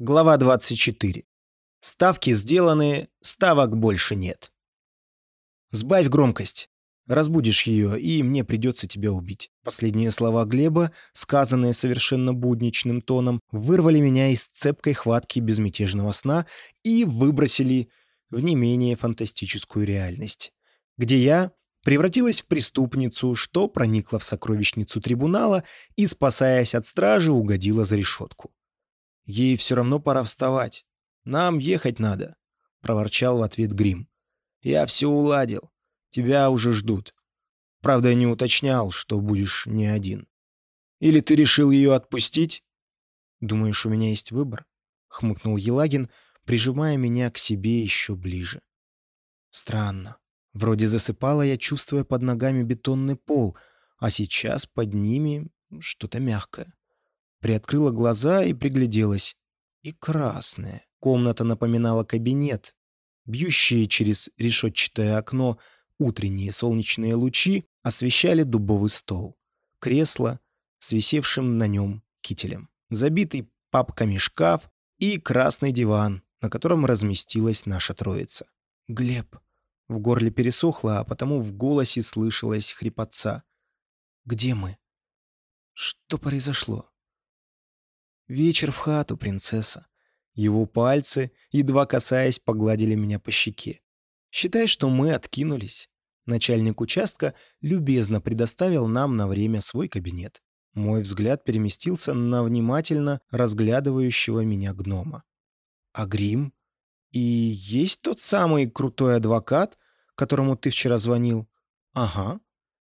Глава 24. Ставки сделаны, ставок больше нет. Сбавь громкость. Разбудишь ее, и мне придется тебя убить. Последние слова Глеба, сказанные совершенно будничным тоном, вырвали меня из цепкой хватки безмятежного сна и выбросили в не менее фантастическую реальность, где я превратилась в преступницу, что проникла в сокровищницу трибунала и, спасаясь от стражи, угодила за решетку. Ей все равно пора вставать. Нам ехать надо, — проворчал в ответ Грим. Я все уладил. Тебя уже ждут. Правда, не уточнял, что будешь не один. Или ты решил ее отпустить? Думаешь, у меня есть выбор? — хмыкнул Елагин, прижимая меня к себе еще ближе. Странно. Вроде засыпала я, чувствуя под ногами бетонный пол, а сейчас под ними что-то мягкое. Приоткрыла глаза и пригляделась. И красная. Комната напоминала кабинет. Бьющие через решетчатое окно утренние солнечные лучи освещали дубовый стол. Кресло с висевшим на нем кителем. Забитый папками шкаф и красный диван, на котором разместилась наша троица. «Глеб». В горле пересохло, а потому в голосе слышалась хрипотца. «Где мы? Что произошло?» «Вечер в хату, принцесса». Его пальцы, едва касаясь, погладили меня по щеке. «Считай, что мы откинулись». Начальник участка любезно предоставил нам на время свой кабинет. Мой взгляд переместился на внимательно разглядывающего меня гнома. «А грим? И есть тот самый крутой адвокат, которому ты вчера звонил?» «Ага.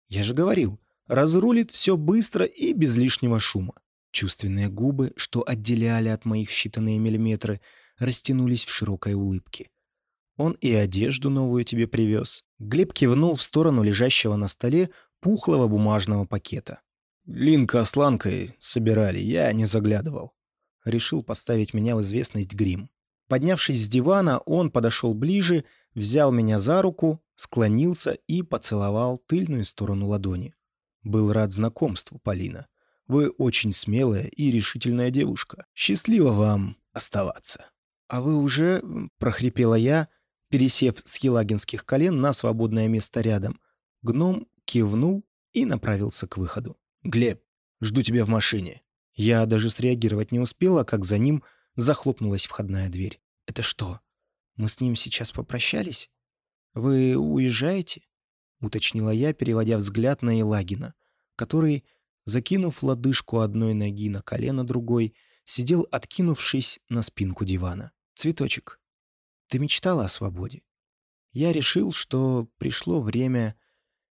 Я же говорил, разрулит все быстро и без лишнего шума. Чувственные губы, что отделяли от моих считанные миллиметры, растянулись в широкой улыбке. Он и одежду новую тебе привез. Глеб кивнул в сторону лежащего на столе пухлого бумажного пакета. Линка с Ланкой собирали, я не заглядывал. Решил поставить меня в известность грим. Поднявшись с дивана, он подошел ближе, взял меня за руку, склонился и поцеловал тыльную сторону ладони. Был рад знакомству, Полина. Вы очень смелая и решительная девушка. Счастливо вам оставаться. А вы уже, — прохрипела я, пересев с елагинских колен на свободное место рядом. Гном кивнул и направился к выходу. «Глеб, жду тебя в машине». Я даже среагировать не успела, как за ним захлопнулась входная дверь. «Это что, мы с ним сейчас попрощались? Вы уезжаете?» — уточнила я, переводя взгляд на Елагина, который закинув лодыжку одной ноги на колено другой, сидел, откинувшись на спинку дивана. «Цветочек, ты мечтала о свободе. Я решил, что пришло время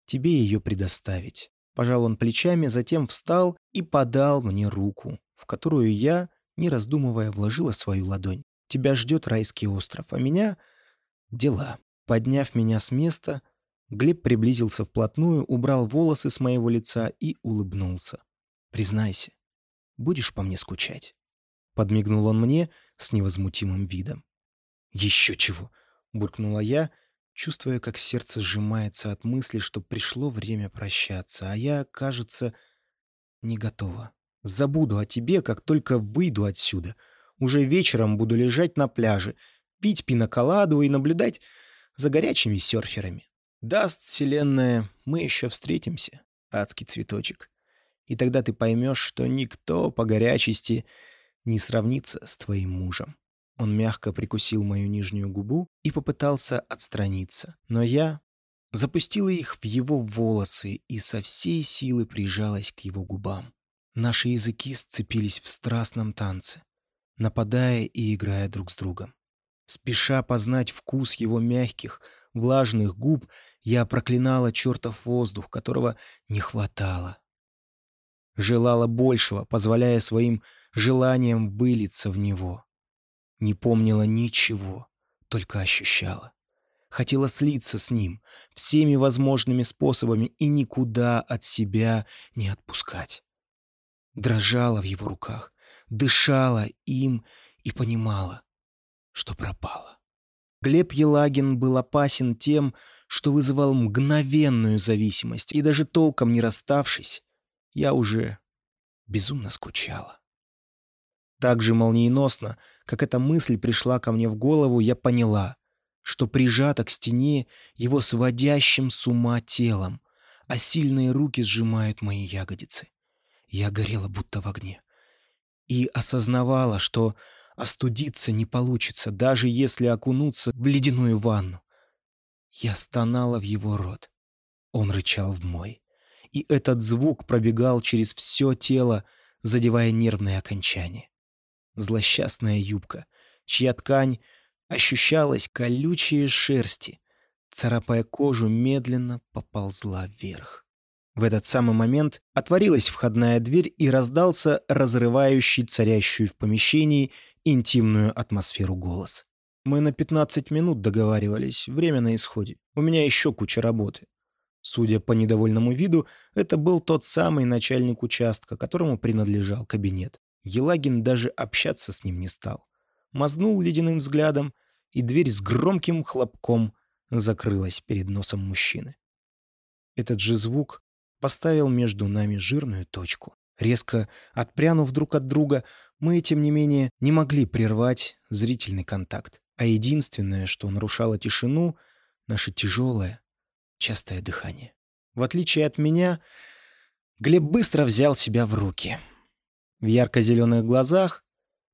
тебе ее предоставить». Пожал он плечами, затем встал и подал мне руку, в которую я, не раздумывая, вложила свою ладонь. «Тебя ждет райский остров, а меня — дела». Подняв меня с места, Глеб приблизился вплотную, убрал волосы с моего лица и улыбнулся. «Признайся, будешь по мне скучать?» Подмигнул он мне с невозмутимым видом. «Еще чего!» — буркнула я, чувствуя, как сердце сжимается от мысли, что пришло время прощаться, а я, кажется, не готова. Забуду о тебе, как только выйду отсюда. Уже вечером буду лежать на пляже, пить пиноколаду и наблюдать за горячими серферами. Даст вселенная, мы еще встретимся, адский цветочек. И тогда ты поймешь, что никто по горячести не сравнится с твоим мужем. Он мягко прикусил мою нижнюю губу и попытался отстраниться. Но я запустила их в его волосы и со всей силы прижалась к его губам. Наши языки сцепились в страстном танце, нападая и играя друг с другом. Спеша познать вкус его мягких, влажных губ, я проклинала чертов воздух, которого не хватало. Желала большего, позволяя своим желаниям вылиться в него. Не помнила ничего, только ощущала. Хотела слиться с ним всеми возможными способами и никуда от себя не отпускать. Дрожала в его руках, дышала им и понимала, что пропала. Глеб Елагин был опасен тем, что вызывал мгновенную зависимость, и даже толком не расставшись, я уже безумно скучала. Так же молниеносно, как эта мысль пришла ко мне в голову, я поняла, что прижата к стене его сводящим с ума телом, а сильные руки сжимают мои ягодицы. Я горела будто в огне. И осознавала, что остудиться не получится, даже если окунуться в ледяную ванну. Я стонала в его рот. Он рычал в мой. И этот звук пробегал через все тело, задевая нервные окончания. Злосчастная юбка, чья ткань ощущалась колючие шерсти, царапая кожу, медленно поползла вверх. В этот самый момент отворилась входная дверь и раздался разрывающий царящую в помещении интимную атмосферу голос. Мы на 15 минут договаривались, время на исходе. У меня еще куча работы. Судя по недовольному виду, это был тот самый начальник участка, которому принадлежал кабинет. Елагин даже общаться с ним не стал. Мазнул ледяным взглядом, и дверь с громким хлопком закрылась перед носом мужчины. Этот же звук поставил между нами жирную точку. Резко отпрянув друг от друга, мы, тем не менее, не могли прервать зрительный контакт. А единственное, что нарушало тишину, наше тяжелое, частое дыхание. В отличие от меня, Глеб быстро взял себя в руки. В ярко-зеленых глазах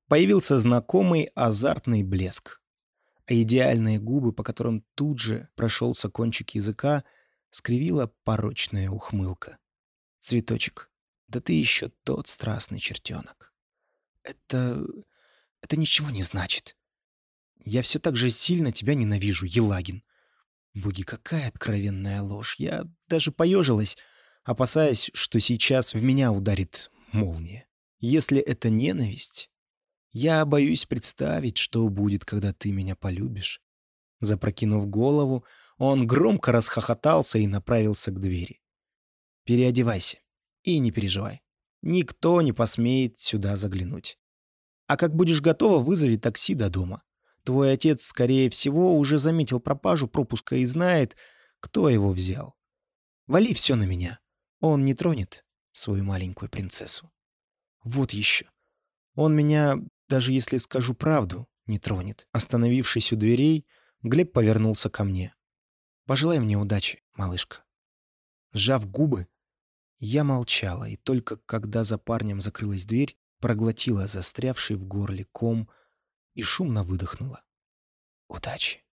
появился знакомый азартный блеск. А идеальные губы, по которым тут же прошелся кончик языка, скривила порочная ухмылка. «Цветочек, да ты еще тот страстный чертенок. Это... это ничего не значит. Я все так же сильно тебя ненавижу, Елагин. Буги, какая откровенная ложь. Я даже поежилась, опасаясь, что сейчас в меня ударит молния. Если это ненависть, я боюсь представить, что будет, когда ты меня полюбишь. Запрокинув голову, он громко расхохотался и направился к двери. «Переодевайся и не переживай. Никто не посмеет сюда заглянуть. А как будешь готова, вызови такси до дома. Твой отец, скорее всего, уже заметил пропажу пропуска и знает, кто его взял. Вали все на меня. Он не тронет свою маленькую принцессу. Вот еще. Он меня, даже если скажу правду, не тронет. Остановившись у дверей, Глеб повернулся ко мне. Пожелай мне удачи, малышка. Сжав губы, я молчала, и только когда за парнем закрылась дверь, проглотила застрявший в горле ком и шумно выдохнула. Удачи.